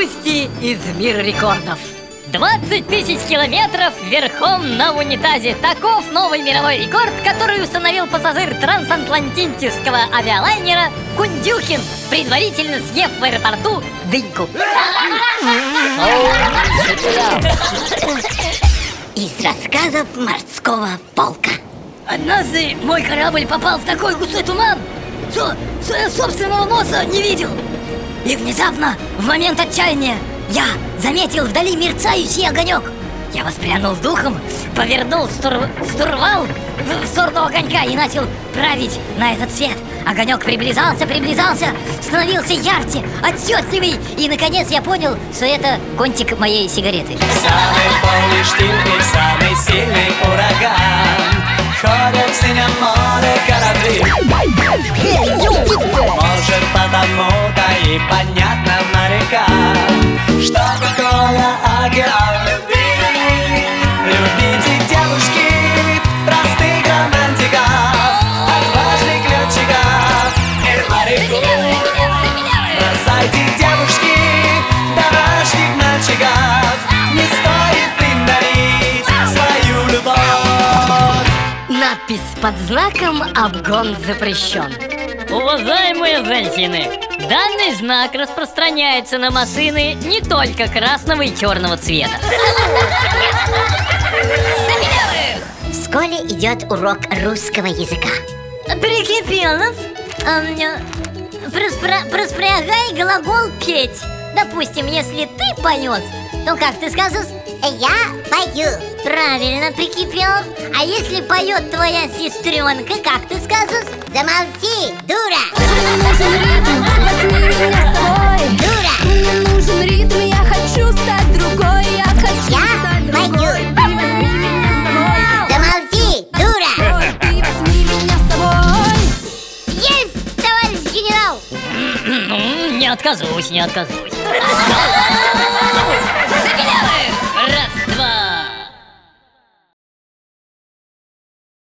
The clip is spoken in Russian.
из мира рекордов. 20 тысяч километров верхом на унитазе. Таков новый мировой рекорд, который установил пассажир трансатлантического авиалайнера Кундюхин, предварительно съев в аэропорту дыньку. Из рассказов морского полка Однажды мой корабль попал в такой густой туман, что своего собственного носа не видел. И внезапно, в момент отчаяния, я заметил вдали мерцающий огонек. Я воспрянул духом, повернул стур... стурвал в, сторону огонька и начал править на этот свет. Огонек приближался, приближался, становился ярче, отчетливей, и наконец я понял, что это кончик моей сигареты. Самый полный штиль и самый сильный ураган Ходят в синем море корабли Может потому-то и понятно морякам Что такое океан любви. Любите девушки простых романтиков Отважных летчиков и моряков Бросайте девушки домашних мальчиков Не стоит им дарить свою любовь. Надпись под знаком «Обгон запрещен». Уважаемые женщины, данный знак распространяется на машины не только красного и черного цвета. В школе идет урок русского языка Прикипелов, проспрягай глагол «петь». Допустим, если ты поешь, то как ты скажешь? Я пою Правильно, Прикипелов. А если поет твоя сестренка, как ты скажешь? Замолчи, дура меня с собой Дура Мне нужен ритм, я хочу стать другой Я хочу Я стать другой. Ты возьми меня с Замолчи, дура. Собой Ты возьми меня с собой. Есть, товарищ генерал. Ну, не откажусь, не откажусь.